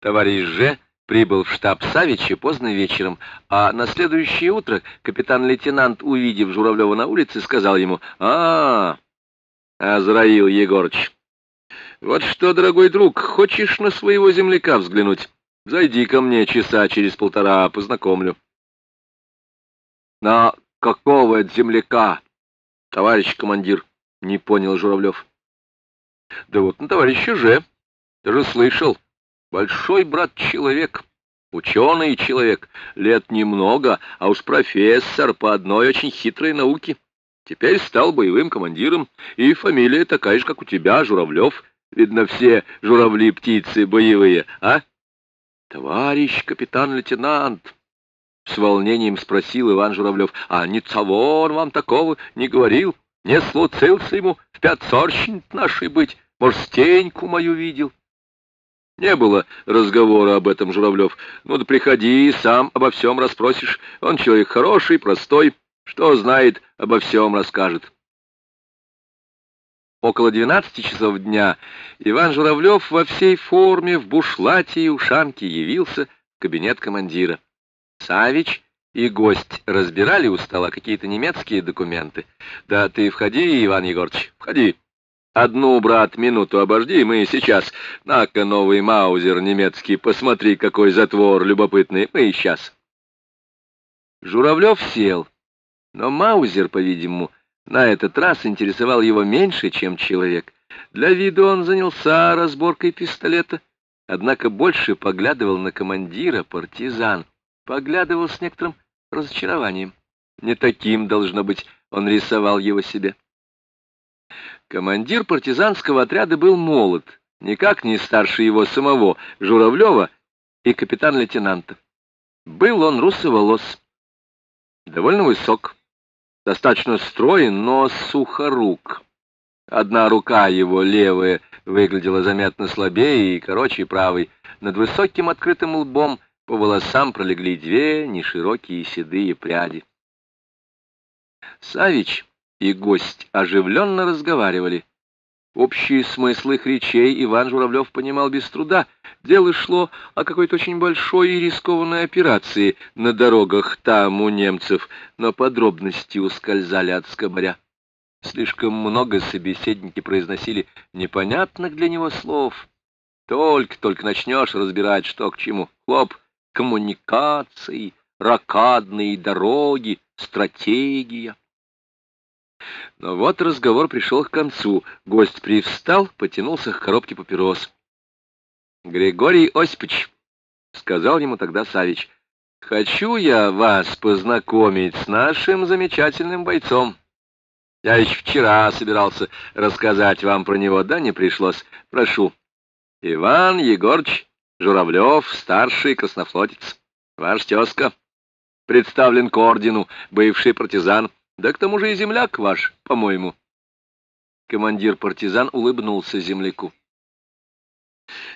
Товарищ Ж. прибыл в штаб Савича поздно вечером, а на следующее утро капитан-лейтенант, увидев Журавлева на улице, сказал ему, «А, Азраил Егорыч, вот что, дорогой друг, хочешь на своего земляка взглянуть? Зайди ко мне часа через полтора, познакомлю». «На какого земляка, товарищ командир?» — не понял Журавлев. «Да вот на товарища Ж. Ты же слышал». Большой брат человек, ученый человек, лет немного, а уж профессор по одной очень хитрой науке. Теперь стал боевым командиром, и фамилия такая же, как у тебя, Журавлев. Видно, все журавли-птицы боевые, а? Товарищ капитан-лейтенант, с волнением спросил Иван Журавлев, а не он вам такого не говорил? Не случился ему в пятсорщин нашей быть, может, стеньку мою видел? Не было разговора об этом, Журавлев. Ну да приходи, сам обо всем расспросишь. Он человек хороший, простой, что знает, обо всем расскажет. Около двенадцати часов дня Иван Журавлев во всей форме, в бушлате и ушанке явился в кабинет командира. Савич и гость разбирали у стола какие-то немецкие документы. Да ты входи, Иван Егорович, входи. Одну, брат, минуту обожди, мы сейчас. На-ка, новый маузер немецкий, посмотри, какой затвор любопытный. Мы сейчас. Журавлев сел, но маузер, по-видимому, на этот раз интересовал его меньше, чем человек. Для виду он занялся разборкой пистолета, однако больше поглядывал на командира партизан, поглядывал с некоторым разочарованием. Не таким, должно быть, он рисовал его себе. Командир партизанского отряда был молод, никак не старше его самого, Журавлева и капитан-лейтенанта. Был он русоволос, довольно высок, достаточно строен, но сухорук. Одна рука его, левая, выглядела заметно слабее и короче правой. Над высоким открытым лбом по волосам пролегли две неширокие седые пряди. Савич и гость оживленно разговаривали. Общий смысл их речей Иван Журавлев понимал без труда. Дело шло о какой-то очень большой и рискованной операции на дорогах там у немцев, но подробности ускользали от скобаря. Слишком много собеседники произносили непонятных для него слов. Только-только начнешь разбирать, что к чему. Хлоп, коммуникации, ракадные дороги, стратегия. Но вот разговор пришел к концу. Гость привстал, потянулся к коробке папирос. «Григорий Осипович», — сказал ему тогда Савич, — «хочу я вас познакомить с нашим замечательным бойцом. Я еще вчера собирался рассказать вам про него, да не пришлось. Прошу. Иван Егорыч Журавлев, старший краснофлотец, ваш тезка, представлен к ордену, бывший партизан». Да к тому же и земляк ваш, по-моему. Командир партизан улыбнулся земляку.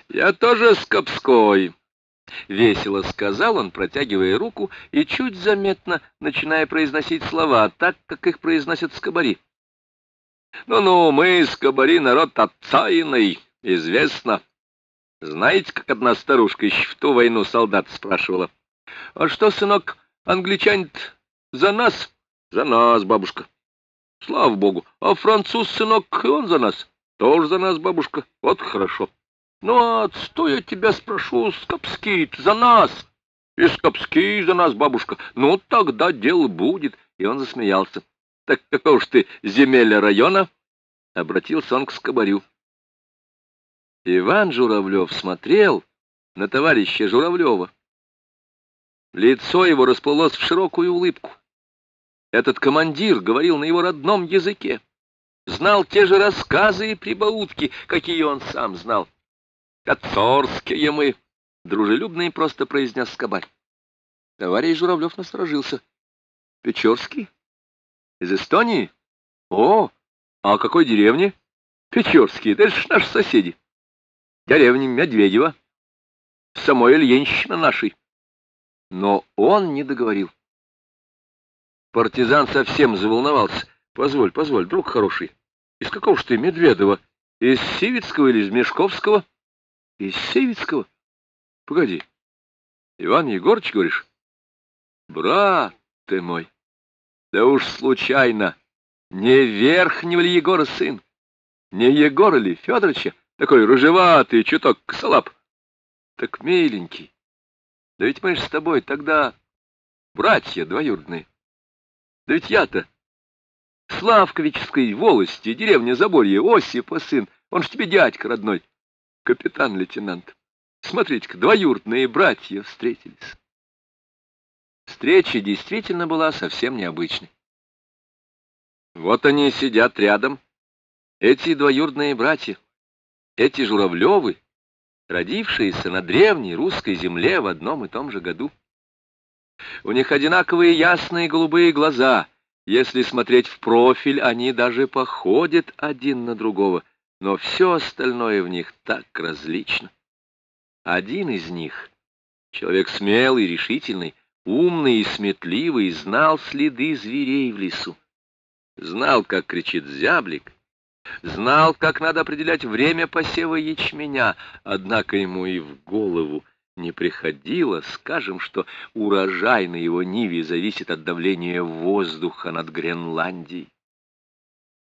Я тоже Скопской, — весело сказал он, протягивая руку и чуть заметно начиная произносить слова так, как их произносят скобари. «Ну-ну, мы, скобари, народ отцаянный, известно. Знаете, как одна старушка еще в ту войну солдат спрашивала? А что, сынок, англичане за нас за нас, бабушка. Слава богу. А француз, сынок, он за нас. Тоже за нас, бабушка. Вот хорошо. Ну, а что я тебя спрошу, Скопский, за нас? И Скопский за нас, бабушка. Ну, тогда дело будет. И он засмеялся. Так какого ж ты земеля района? Обратился он к Скобарю. Иван Журавлев смотрел на товарища Журавлева. Лицо его расплылось в широкую улыбку. Этот командир говорил на его родном языке, знал те же рассказы и прибаутки, какие он сам знал. «Кацорские мы!» — дружелюбно и просто произнес Скобарь. Товарищ Журавлев насторожился. «Печорский? Из Эстонии? О, а какой деревне?» «Печорские, это же наши соседи. Деревня Медведева. Самой Ильинщина нашей». Но он не договорил. Партизан совсем заволновался. Позволь, позволь, друг хороший. Из какого ж ты Медведова? Из Сивицкого или из Мешковского? Из Сивицкого. Погоди. Иван Егорыч, говоришь? Брат ты мой. Да уж случайно. Не Верхнего ли Егора сын? Не Егора ли Федоровича? Такой рыжеватый, чуток косолап. Так миленький. Да ведь мы же с тобой тогда братья двоюродные. Да ведь я-то Славковической волости, деревня Заборье, Осипа сын, он ж тебе дядька родной, капитан-лейтенант. Смотрите-ка, двоюродные братья встретились. Встреча действительно была совсем необычной. Вот они сидят рядом, эти двоюродные братья, эти Журавлевы, родившиеся на древней русской земле в одном и том же году. У них одинаковые ясные голубые глаза. Если смотреть в профиль, они даже походят один на другого, но все остальное в них так различно. Один из них, человек смелый, решительный, умный и сметливый, знал следы зверей в лесу. Знал, как кричит зяблик, знал, как надо определять время посева ячменя, однако ему и в голову не приходило, скажем, что урожай на его ниве зависит от давления воздуха над Гренландией.